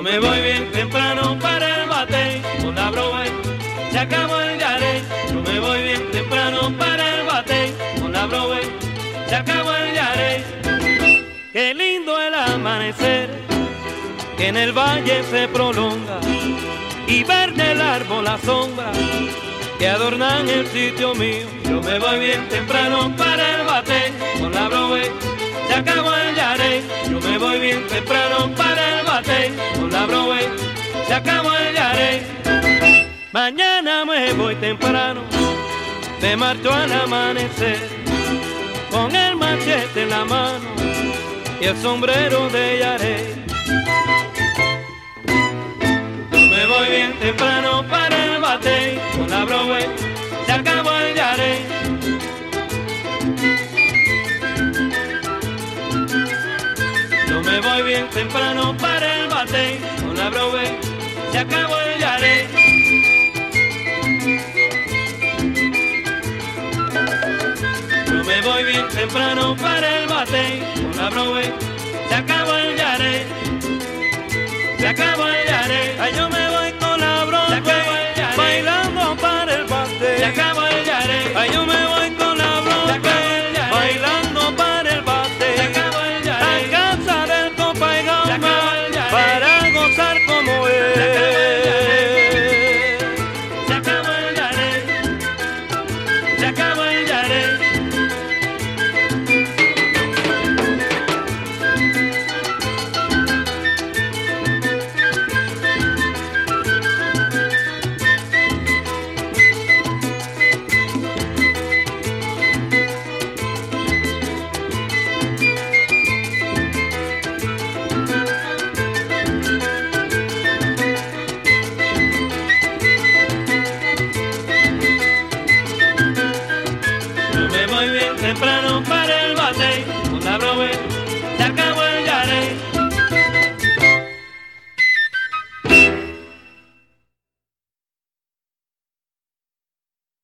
Yo me voy bien temprano para el bate con la Broadway. Se acabó el yaré. Yo me voy bien temprano para el bate con la Broadway. Se acabó el yaré. Qué lindo el amanecer que en el valle se prolonga y verde el árbol la sombra que adornan el sitio mío. Yo me voy bien temprano para el bate con la Broadway. Se acabó el yaré. Yo me voy bien temprano con la Broadway. Se acabó el yaré. Mañana me voy temprano, me marcho al amanecer, con el machete en la mano y el sombrero de yaré. Yo me voy bien temprano para el bate con la Broadway, se acabó el Bate con la Broadway, se acabó el yare. Yo me voy bien temprano para el bate con la Broadway, se acabó el yare. Se acabó el yare. Ay, yo me voy con la Broadway, bailando para el bate. Se acabó el